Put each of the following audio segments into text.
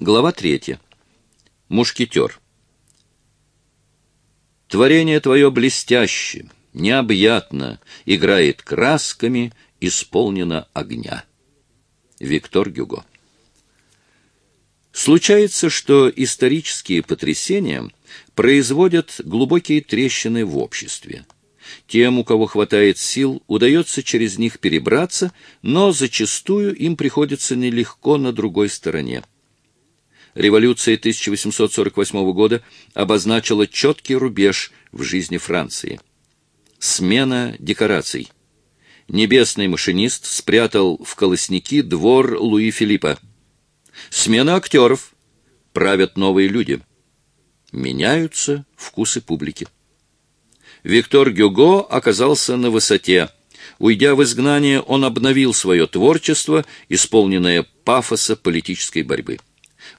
Глава третья. Мушкетер. Творение твое блестяще, необъятно, играет красками, исполнено огня. Виктор Гюго. Случается, что исторические потрясения производят глубокие трещины в обществе. Тем, у кого хватает сил, удается через них перебраться, но зачастую им приходится нелегко на другой стороне. Революция 1848 года обозначила четкий рубеж в жизни Франции. Смена декораций. Небесный машинист спрятал в колосники двор Луи Филиппа. Смена актеров. Правят новые люди. Меняются вкусы публики. Виктор Гюго оказался на высоте. Уйдя в изгнание, он обновил свое творчество, исполненное пафоса политической борьбы.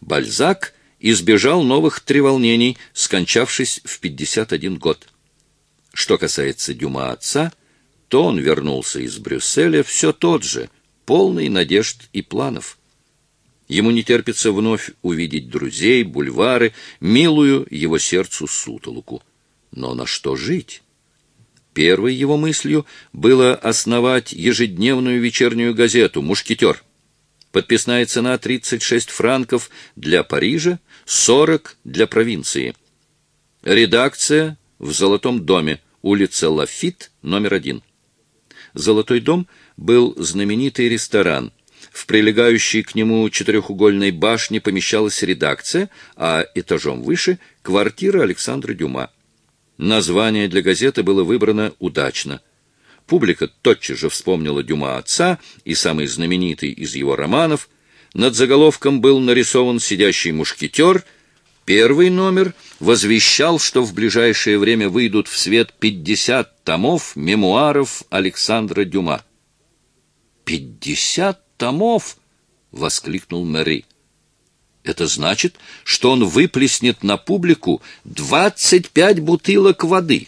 Бальзак избежал новых треволнений, скончавшись в 51 год. Что касается Дюма отца, то он вернулся из Брюсселя все тот же, полный надежд и планов. Ему не терпится вновь увидеть друзей, бульвары, милую его сердцу сутолоку. Но на что жить? Первой его мыслью было основать ежедневную вечернюю газету «Мушкетер». Подписная цена 36 франков для Парижа, 40 для провинции. Редакция в Золотом доме, улица Лафит, номер один. Золотой дом был знаменитый ресторан. В прилегающей к нему четырехугольной башне помещалась редакция, а этажом выше — квартира Александра Дюма. Название для газеты было выбрано удачно. Публика тотчас же вспомнила Дюма отца и самый знаменитый из его романов. Над заголовком был нарисован сидящий мушкетер. Первый номер возвещал, что в ближайшее время выйдут в свет 50 томов мемуаров Александра Дюма. «Пятьдесят томов!» — воскликнул Мэри. Это значит, что он выплеснет на публику 25 бутылок воды.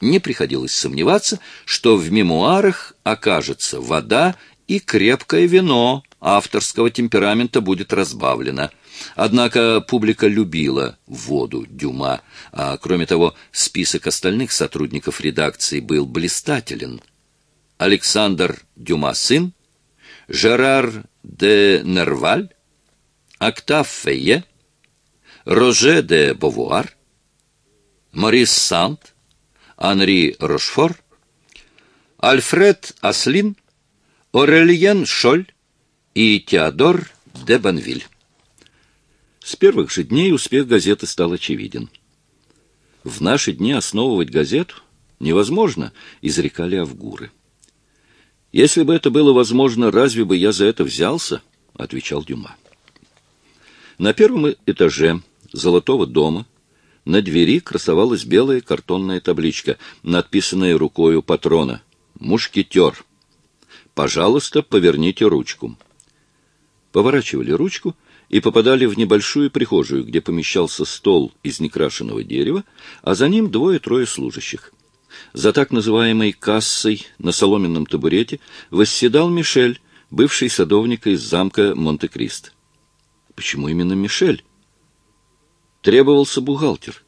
Не приходилось сомневаться, что в мемуарах окажется вода и крепкое вино авторского темперамента будет разбавлено. Однако публика любила воду Дюма, а кроме того, список остальных сотрудников редакции был блистателен. Александр Дюма сын, Жерар де Нерваль, Октав Фейе, Роже де Бовуар, Морис Сант, Анри Рошфор, Альфред Аслин, Орельен Шоль и Теодор де Банвиль. С первых же дней успех газеты стал очевиден. В наши дни основывать газету невозможно, изрекали Авгуры. Если бы это было возможно, разве бы я за это взялся? отвечал Дюма. На первом этаже Золотого дома на двери красовалась белая картонная табличка, надписанная рукою патрона «Мушкетер». «Пожалуйста, поверните ручку». Поворачивали ручку и попадали в небольшую прихожую, где помещался стол из некрашенного дерева, а за ним двое-трое служащих. За так называемой кассой на соломенном табурете восседал Мишель, бывший садовник из замка Монте-Кристо. Почему именно Мишель? Требовался бухгалтер.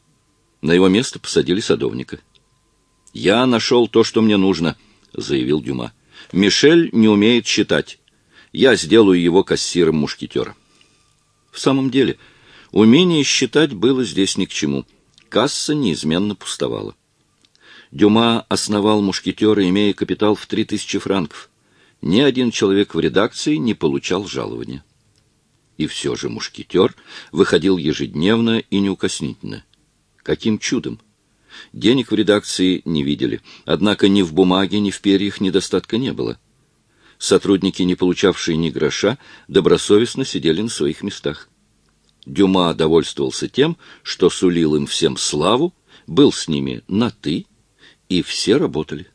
На его место посадили садовника. «Я нашел то, что мне нужно», — заявил Дюма. «Мишель не умеет считать. Я сделаю его кассиром мушкетера». В самом деле, умение считать было здесь ни к чему. Касса неизменно пустовала. Дюма основал мушкетера, имея капитал в три тысячи франков. Ни один человек в редакции не получал жалования. И все же мушкетер выходил ежедневно и неукоснительно. Каким чудом! Денег в редакции не видели, однако ни в бумаге, ни в перьях недостатка не было. Сотрудники, не получавшие ни гроша, добросовестно сидели на своих местах. Дюма довольствовался тем, что сулил им всем славу, был с ними на «ты», и все работали.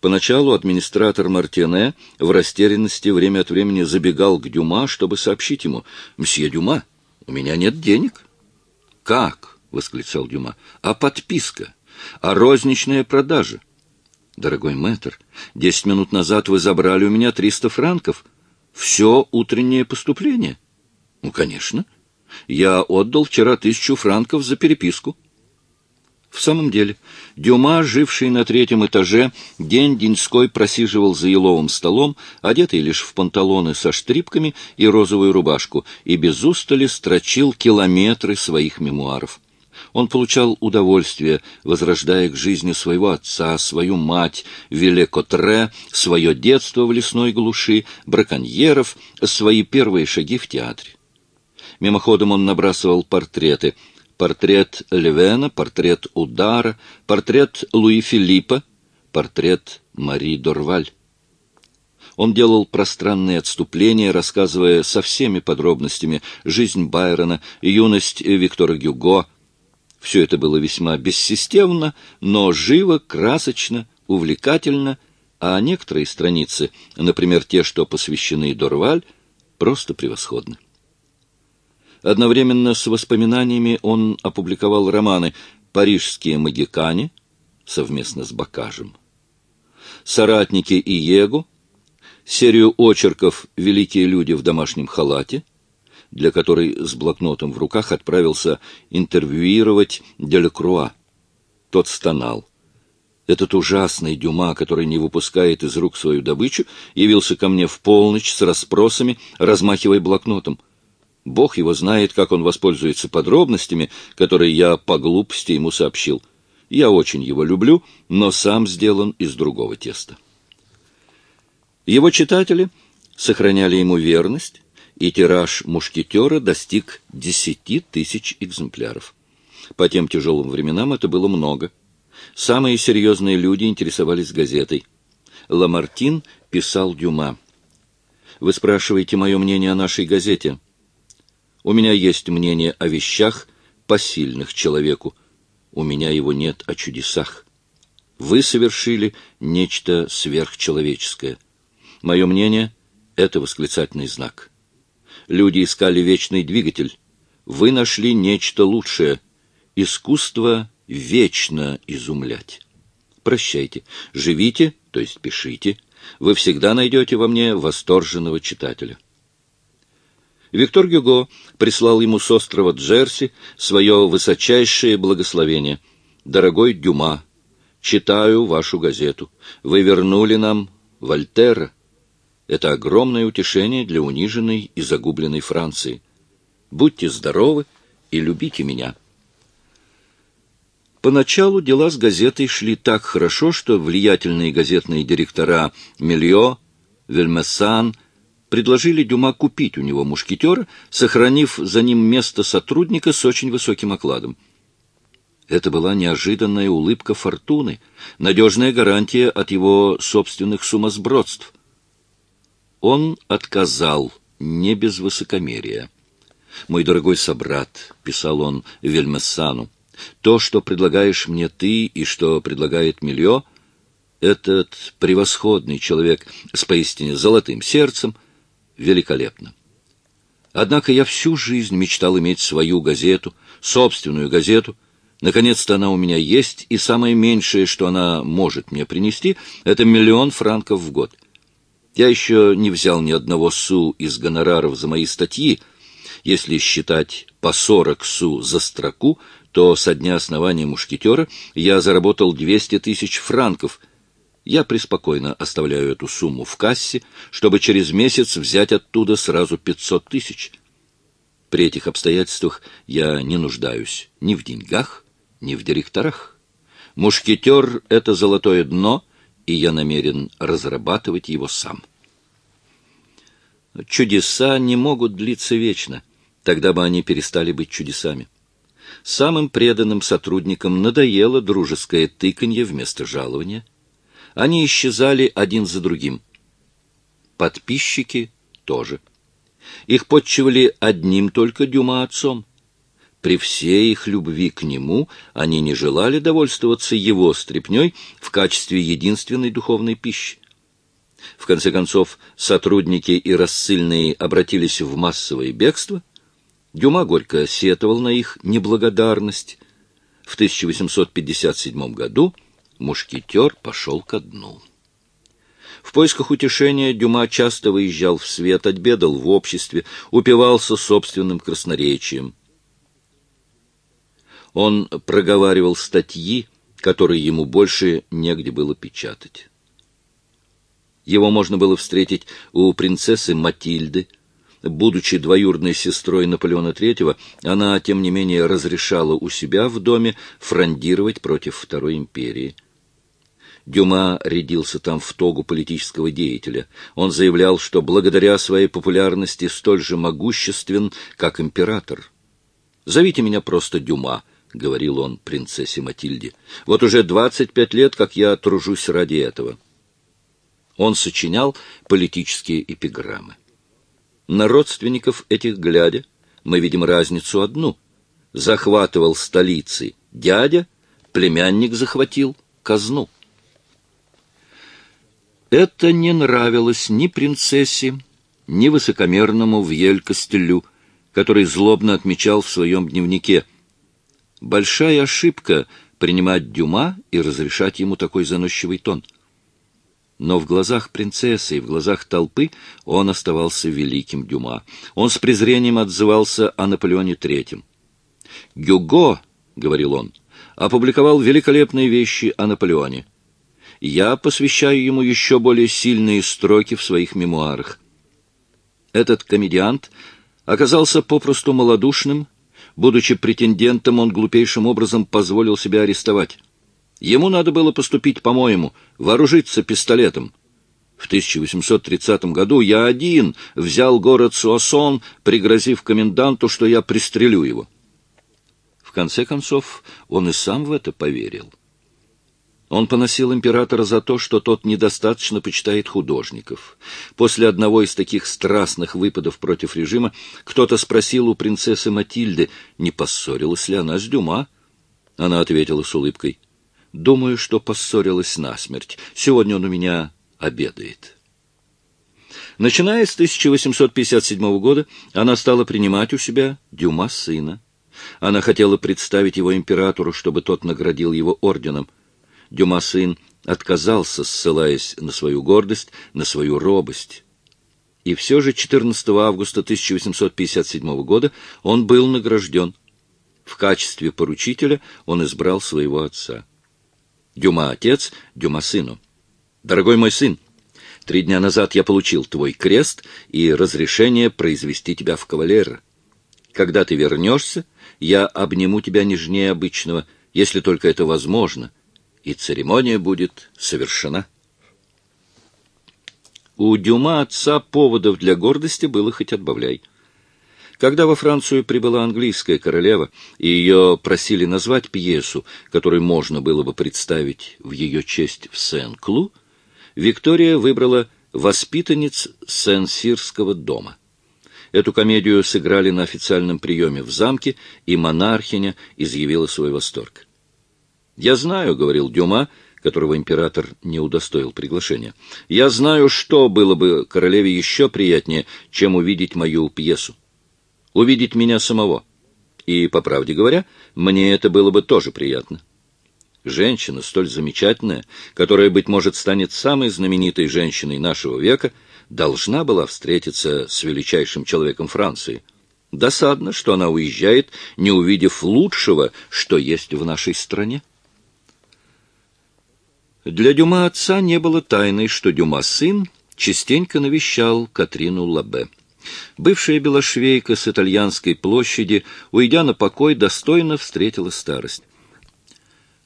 Поначалу администратор Мартене в растерянности время от времени забегал к Дюма, чтобы сообщить ему, «Мсье Дюма, у меня нет денег». «Как?» — восклицал Дюма. «А подписка? А розничная продажа?» «Дорогой мэтр, десять минут назад вы забрали у меня триста франков. Все утреннее поступление». Ну, конечно. Я отдал вчера тысячу франков за переписку. В самом деле, Дюма, живший на третьем этаже, день-деньской просиживал за еловым столом, одетый лишь в панталоны со штрипками и розовую рубашку, и без устали строчил километры своих мемуаров. Он получал удовольствие, возрождая к жизни своего отца, свою мать, Велекотре, свое детство в лесной глуши, браконьеров, свои первые шаги в театре. Мимоходом он набрасывал портреты — портрет Левена, портрет Удара, портрет Луи Филиппа, портрет Мари Дорваль. Он делал пространные отступления, рассказывая со всеми подробностями жизнь Байрона, юность Виктора Гюго. Все это было весьма бессистемно, но живо, красочно, увлекательно, а некоторые страницы, например, те, что посвящены Дорваль, просто превосходны. Одновременно с воспоминаниями он опубликовал романы «Парижские магикане» совместно с Бакажем, «Соратники и Егу», серию очерков «Великие люди в домашнем халате», для которой с блокнотом в руках отправился интервьюировать Делякруа. Тот стонал. Этот ужасный Дюма, который не выпускает из рук свою добычу, явился ко мне в полночь с расспросами, размахивая блокнотом. Бог его знает, как он воспользуется подробностями, которые я по глупости ему сообщил. Я очень его люблю, но сам сделан из другого теста. Его читатели сохраняли ему верность, и тираж «Мушкетера» достиг десяти тысяч экземпляров. По тем тяжелым временам это было много. Самые серьезные люди интересовались газетой. Ламартин писал Дюма. «Вы спрашиваете мое мнение о нашей газете?» У меня есть мнение о вещах, посильных человеку. У меня его нет о чудесах. Вы совершили нечто сверхчеловеческое. Мое мнение — это восклицательный знак. Люди искали вечный двигатель. Вы нашли нечто лучшее. Искусство вечно изумлять. Прощайте. Живите, то есть пишите. Вы всегда найдете во мне восторженного читателя. Виктор Гюго прислал ему с острова Джерси свое высочайшее благословение. «Дорогой Дюма, читаю вашу газету. Вы вернули нам Вольтера. Это огромное утешение для униженной и загубленной Франции. Будьте здоровы и любите меня». Поначалу дела с газетой шли так хорошо, что влиятельные газетные директора Мильо, Вельмессан – предложили Дюма купить у него мушкетера, сохранив за ним место сотрудника с очень высоким окладом. Это была неожиданная улыбка фортуны, надежная гарантия от его собственных сумасбродств. Он отказал не без высокомерия. «Мой дорогой собрат», — писал он Вельмессану, — «то, что предлагаешь мне ты и что предлагает Мильо, этот превосходный человек с поистине золотым сердцем — великолепно. Однако я всю жизнь мечтал иметь свою газету, собственную газету. Наконец-то она у меня есть, и самое меньшее, что она может мне принести, это миллион франков в год. Я еще не взял ни одного су из гонораров за мои статьи. Если считать по сорок су за строку, то со дня основания «Мушкетера» я заработал двести тысяч франков, я преспокойно оставляю эту сумму в кассе, чтобы через месяц взять оттуда сразу 500 тысяч. При этих обстоятельствах я не нуждаюсь ни в деньгах, ни в директорах. Мушкетер — это золотое дно, и я намерен разрабатывать его сам. Чудеса не могут длиться вечно, тогда бы они перестали быть чудесами. Самым преданным сотрудникам надоело дружеское тыканье вместо жалования — они исчезали один за другим. Подписчики тоже. Их подчивали одним только Дюма отцом. При всей их любви к нему они не желали довольствоваться его стряпней в качестве единственной духовной пищи. В конце концов, сотрудники и рассыльные обратились в массовое бегство. Дюма горько сетовал на их неблагодарность. В 1857 году мушкетер пошел ко дну. В поисках утешения Дюма часто выезжал в свет, отбедал в обществе, упивался собственным красноречием. Он проговаривал статьи, которые ему больше негде было печатать. Его можно было встретить у принцессы Матильды. Будучи двоюродной сестрой Наполеона III, она, тем не менее, разрешала у себя в доме фрондировать против Второй империи. Дюма рядился там в тогу политического деятеля. Он заявлял, что благодаря своей популярности столь же могуществен, как император. «Зовите меня просто Дюма», — говорил он принцессе Матильде. «Вот уже двадцать пять лет, как я тружусь ради этого». Он сочинял политические эпиграммы. На родственников этих глядя, мы видим разницу одну. Захватывал столицы дядя, племянник захватил казну. Это не нравилось ни принцессе, ни высокомерному Вьель-Костелю, который злобно отмечал в своем дневнике. Большая ошибка принимать Дюма и разрешать ему такой заносчивый тон. Но в глазах принцессы и в глазах толпы он оставался великим Дюма. Он с презрением отзывался о Наполеоне III. «Гюго», — говорил он, — опубликовал великолепные вещи о Наполеоне я посвящаю ему еще более сильные строки в своих мемуарах. Этот комедиант оказался попросту малодушным, будучи претендентом, он глупейшим образом позволил себя арестовать. Ему надо было поступить, по-моему, вооружиться пистолетом. В 1830 году я один взял город Суассон, пригрозив коменданту, что я пристрелю его. В конце концов, он и сам в это поверил. Он поносил императора за то, что тот недостаточно почитает художников. После одного из таких страстных выпадов против режима кто-то спросил у принцессы Матильды, не поссорилась ли она с Дюма. Она ответила с улыбкой, «Думаю, что поссорилась насмерть. Сегодня он у меня обедает». Начиная с 1857 года, она стала принимать у себя Дюма сына. Она хотела представить его императору, чтобы тот наградил его орденом – Дюма сын отказался, ссылаясь на свою гордость, на свою робость. И все же 14 августа 1857 года он был награжден. В качестве поручителя он избрал своего отца. Дюма отец, Дюма сыну. «Дорогой мой сын, три дня назад я получил твой крест и разрешение произвести тебя в кавалера. Когда ты вернешься, я обниму тебя нежнее обычного, если только это возможно, и церемония будет совершена. У Дюма отца поводов для гордости было хоть отбавляй. Когда во Францию прибыла английская королева, и ее просили назвать пьесу, которую можно было бы представить в ее честь в Сен-Клу, Виктория выбрала «Воспитанниц Сен-Сирского дома». Эту комедию сыграли на официальном приеме в замке, и монархиня изъявила свой восторг. «Я знаю», — говорил Дюма, которого император не удостоил приглашения, «я знаю, что было бы королеве еще приятнее, чем увидеть мою пьесу. Увидеть меня самого. И, по правде говоря, мне это было бы тоже приятно». Женщина, столь замечательная, которая, быть может, станет самой знаменитой женщиной нашего века, должна была встретиться с величайшим человеком Франции. Досадно, что она уезжает, не увидев лучшего, что есть в нашей стране. Для Дюма отца не было тайной, что Дюма сын частенько навещал Катрину Лабе. Бывшая белошвейка с итальянской площади, уйдя на покой, достойно встретила старость.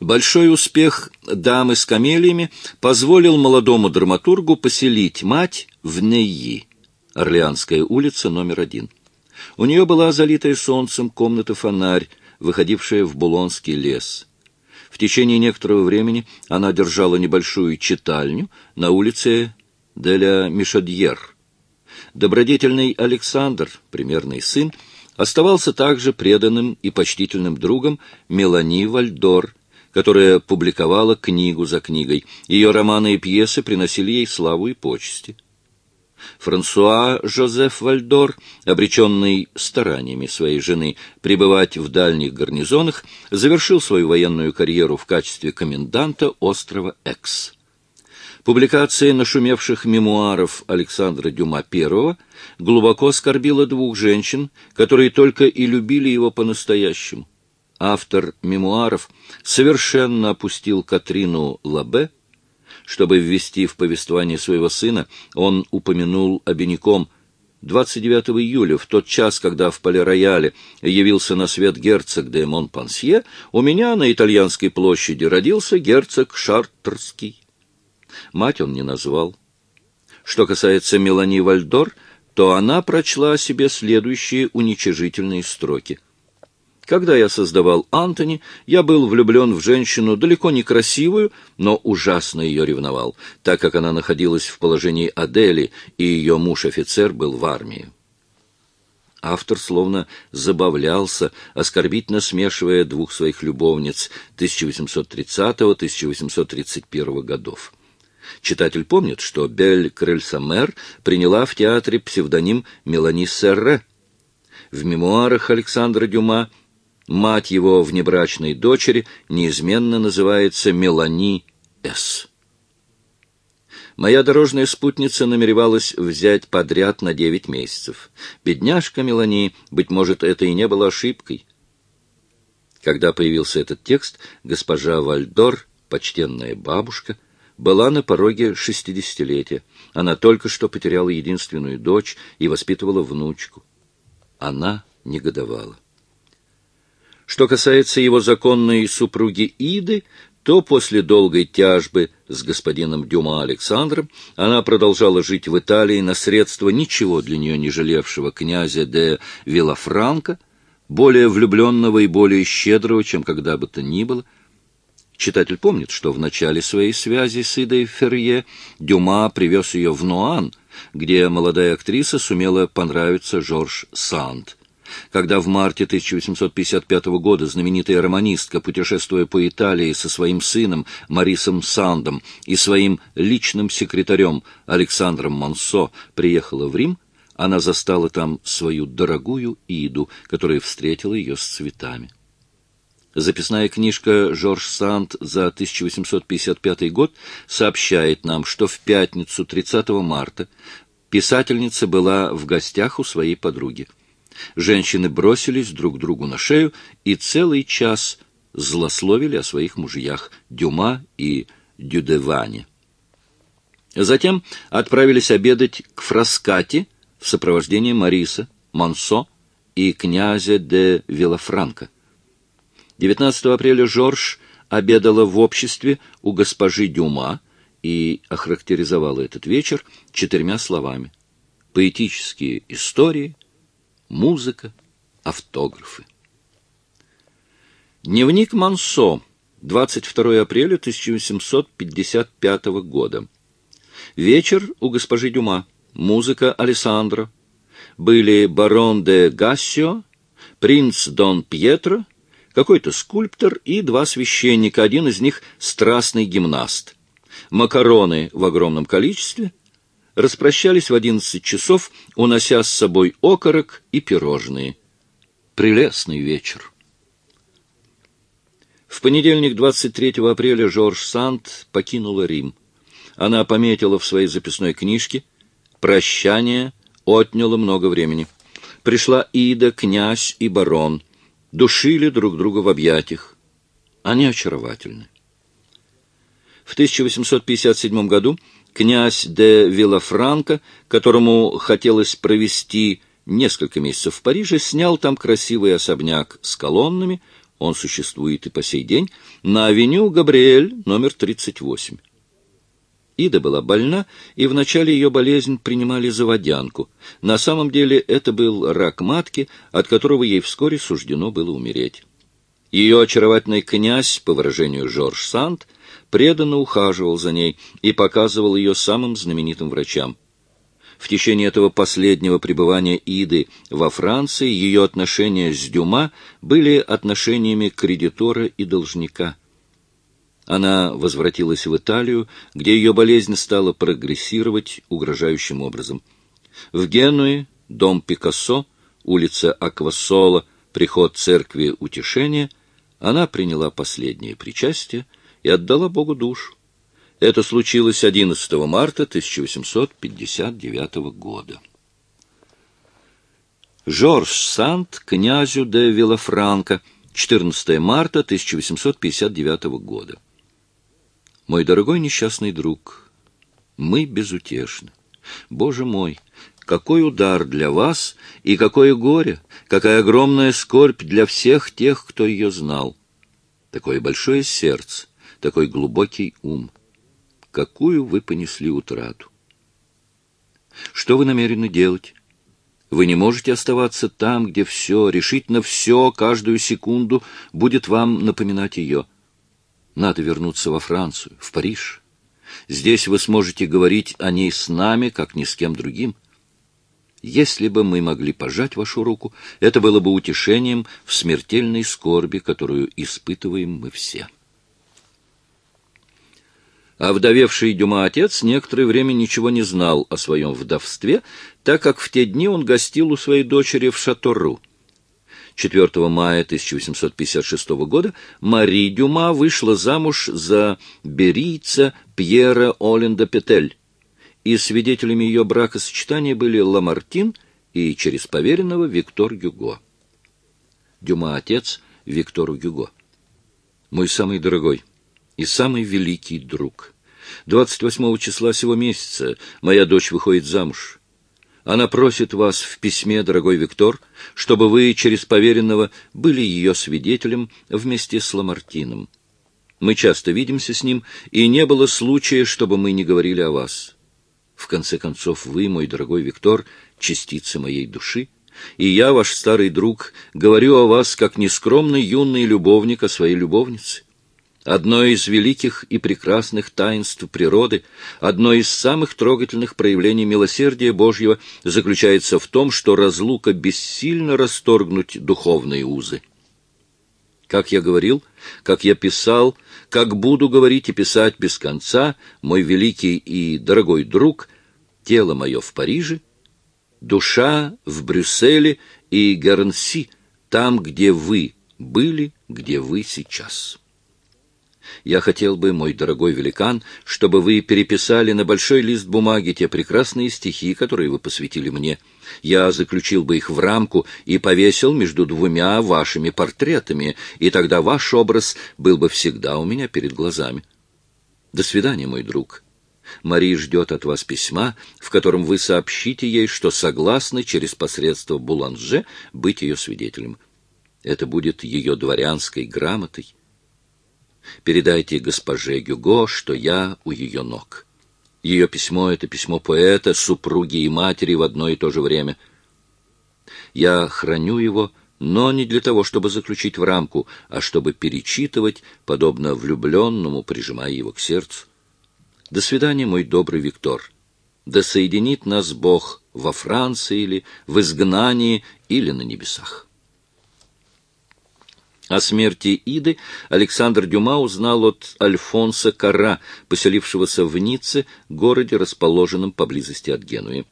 Большой успех дамы с камелиями позволил молодому драматургу поселить мать в Нейи, Орлеанская улица, номер один. У нее была залитая солнцем комната-фонарь, выходившая в Булонский лес. В течение некоторого времени она держала небольшую читальню на улице Деля Мишадьер. Добродетельный Александр, примерный сын, оставался также преданным и почтительным другом Мелани Вальдор, которая публиковала книгу за книгой. Ее романы и пьесы приносили ей славу и почести. Франсуа Жозеф Вальдор, обреченный стараниями своей жены пребывать в дальних гарнизонах, завершил свою военную карьеру в качестве коменданта острова Экс. Публикация нашумевших мемуаров Александра Дюма I глубоко оскорбила двух женщин, которые только и любили его по-настоящему. Автор мемуаров совершенно опустил Катрину Лабе. Чтобы ввести в повествование своего сына, он упомянул обиняком 29 июля, в тот час, когда в Пале-Рояле явился на свет герцог де Монпансье, у меня на итальянской площади родился герцог Шартерский. Мать он не назвал. Что касается Мелани Вальдор, то она прочла о себе следующие уничижительные строки. Когда я создавал Антони, я был влюблен в женщину далеко не красивую, но ужасно ее ревновал, так как она находилась в положении Адели, и ее муж-офицер был в армии. Автор словно забавлялся, оскорбительно смешивая двух своих любовниц 1830-1831 годов. Читатель помнит, что Бель Крельсамер приняла в театре псевдоним Мелани Серре. В мемуарах Александра Дюма мать его внебрачной дочери неизменно называется Мелани С. Моя дорожная спутница намеревалась взять подряд на девять месяцев. Бедняжка Мелани, быть может, это и не было ошибкой. Когда появился этот текст, госпожа Вальдор, почтенная бабушка, была на пороге шестидесятилетия. Она только что потеряла единственную дочь и воспитывала внучку. Она негодовала. Что касается его законной супруги Иды, то после долгой тяжбы с господином Дюма Александром она продолжала жить в Италии на средства ничего для нее не жалевшего князя де Вилафранко, более влюбленного и более щедрого, чем когда бы то ни было, Читатель помнит, что в начале своей связи с Идой Ферье Дюма привез ее в Нуан, где молодая актриса сумела понравиться Жорж Санд. Когда в марте 1855 года знаменитая романистка, путешествуя по Италии со своим сыном Марисом Сандом и своим личным секретарем Александром Монсо приехала в Рим, она застала там свою дорогую Иду, которая встретила ее с цветами. Записная книжка «Жорж Санд» за 1855 год сообщает нам, что в пятницу 30 марта писательница была в гостях у своей подруги. Женщины бросились друг другу на шею и целый час злословили о своих мужьях Дюма и Дюдеване. Затем отправились обедать к Фраскати в сопровождении Мариса, Монсо и князя де Вилафранко. 19 апреля Жорж обедала в обществе у госпожи Дюма и охарактеризовала этот вечер четырьмя словами. Поэтические истории, музыка, автографы. Дневник Мансо, 22 апреля 1755 года. Вечер у госпожи Дюма, музыка Алессандро. Были барон де Гассио, принц Дон Пьетро какой-то скульптор и два священника, один из них страстный гимнаст. Макароны в огромном количестве. Распрощались в одиннадцать часов, унося с собой окорок и пирожные. Прелестный вечер. В понедельник, 23 апреля, Жорж Санд покинула Рим. Она пометила в своей записной книжке «Прощание отняло много времени». Пришла Ида, князь и барон — душили друг друга в объятиях. Они очаровательны. В 1857 году князь де Виллафранко, которому хотелось провести несколько месяцев в Париже, снял там красивый особняк с колоннами, он существует и по сей день, на авеню Габриэль, номер 38. Ида была больна, и в начале ее болезнь принимали за водянку. На самом деле это был рак матки, от которого ей вскоре суждено было умереть. Ее очаровательный князь, по выражению Жорж Санд, преданно ухаживал за ней и показывал ее самым знаменитым врачам. В течение этого последнего пребывания Иды во Франции ее отношения с Дюма были отношениями кредитора и должника – она возвратилась в Италию, где ее болезнь стала прогрессировать угрожающим образом. В Генуе дом Пикассо, улица Аквасола, приход церкви Утешения, она приняла последнее причастие и отдала Богу душу. Это случилось 11 марта 1859 года. Жорж Санд князю де Вилафранко, 14 марта 1859 года. Мой дорогой несчастный друг, мы безутешны. Боже мой, какой удар для вас и какое горе, какая огромная скорбь для всех тех, кто ее знал. Такое большое сердце, такой глубокий ум. Какую вы понесли утрату? Что вы намерены делать? Вы не можете оставаться там, где все, решительно все, каждую секунду будет вам напоминать ее. Надо вернуться во Францию, в Париж. Здесь вы сможете говорить о ней с нами, как ни с кем другим. Если бы мы могли пожать вашу руку, это было бы утешением в смертельной скорби, которую испытываем мы все. А вдовевший Дюма отец некоторое время ничего не знал о своем вдовстве, так как в те дни он гостил у своей дочери в Шатору. 4 мая 1856 года Мари Дюма вышла замуж за берийца Пьера Оленда Петель, и свидетелями ее бракосочетания были Ламартин и через поверенного Виктор Гюго. Дюма отец Виктору Гюго. Мой самый дорогой и самый великий друг. 28 числа сего месяца моя дочь выходит замуж. Она просит вас в письме, дорогой Виктор, чтобы вы через поверенного были ее свидетелем вместе с Ламартином. Мы часто видимся с ним, и не было случая, чтобы мы не говорили о вас. В конце концов, вы, мой дорогой Виктор, частица моей души, и я, ваш старый друг, говорю о вас как нескромный юный любовник о своей любовнице. Одно из великих и прекрасных таинств природы, одно из самых трогательных проявлений милосердия Божьего заключается в том, что разлука бессильно расторгнуть духовные узы. Как я говорил, как я писал, как буду говорить и писать без конца, мой великий и дорогой друг, тело мое в Париже, душа в Брюсселе и Гарнси, там, где вы были, где вы сейчас». Я хотел бы, мой дорогой великан, чтобы вы переписали на большой лист бумаги те прекрасные стихи, которые вы посвятили мне. Я заключил бы их в рамку и повесил между двумя вашими портретами, и тогда ваш образ был бы всегда у меня перед глазами. До свидания, мой друг. Мари ждет от вас письма, в котором вы сообщите ей, что согласны через посредство Буланже быть ее свидетелем. Это будет ее дворянской грамотой. Передайте госпоже Гюго, что я у ее ног. Ее письмо — это письмо поэта, супруги и матери в одно и то же время. Я храню его, но не для того, чтобы заключить в рамку, а чтобы перечитывать, подобно влюбленному, прижимая его к сердцу. До свидания, мой добрый Виктор. Да соединит нас Бог во Франции или в изгнании или на небесах. О смерти Иды Александр Дюма узнал от Альфонса Кара, поселившегося в Ницце, городе, расположенном поблизости от Генуи.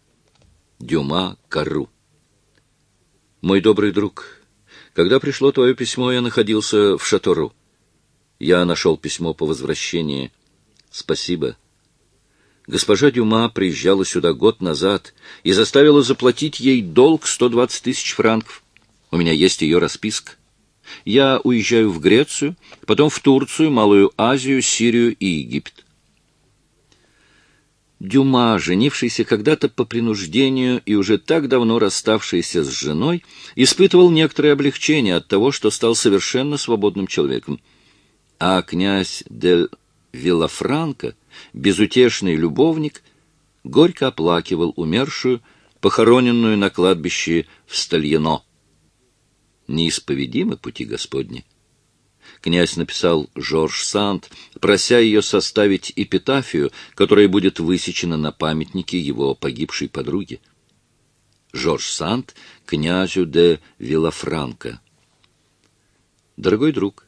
Дюма Кару. Мой добрый друг, когда пришло твое письмо, я находился в Шатору. Я нашел письмо по возвращении. Спасибо. Госпожа Дюма приезжала сюда год назад и заставила заплатить ей долг 120 тысяч франков. У меня есть ее расписка. Я уезжаю в Грецию, потом в Турцию, Малую Азию, Сирию и Египет. Дюма, женившийся когда-то по принуждению и уже так давно расставшийся с женой, испытывал некоторое облегчение от того, что стал совершенно свободным человеком. А князь де Виллафранко, безутешный любовник, горько оплакивал умершую, похороненную на кладбище в Стальено неисповедимы пути Господни. Князь написал Жорж Санд, прося ее составить эпитафию, которая будет высечена на памятнике его погибшей подруги. Жорж Санд князю де Вилафранко. Дорогой друг,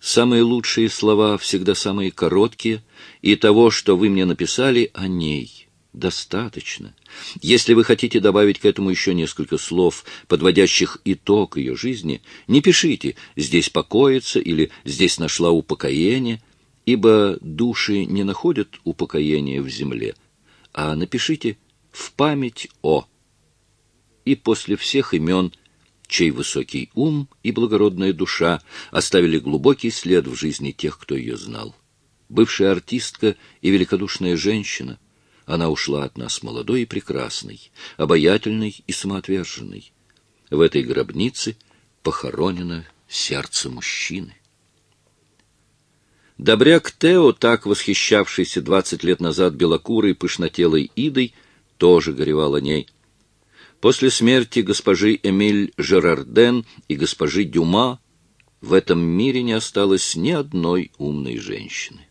самые лучшие слова всегда самые короткие, и того, что вы мне написали о ней — достаточно. Если вы хотите добавить к этому еще несколько слов, подводящих итог ее жизни, не пишите «здесь покоится» или «здесь нашла упокоение». ибо души не находят упокоения в земле, а напишите «в память о» и после всех имен, чей высокий ум и благородная душа оставили глубокий след в жизни тех, кто ее знал. Бывшая артистка и великодушная женщина, она ушла от нас молодой и прекрасной, обаятельной и самоотверженной. В этой гробнице похоронено сердце мужчины. Добряк Тео, так восхищавшийся двадцать лет назад белокурой пышнотелой Идой, тоже горевал о ней. После смерти госпожи Эмиль Жерарден и госпожи Дюма в этом мире не осталось ни одной умной женщины.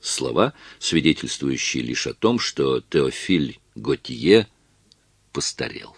Слова, свидетельствующие лишь о том, что Теофиль Готье постарел.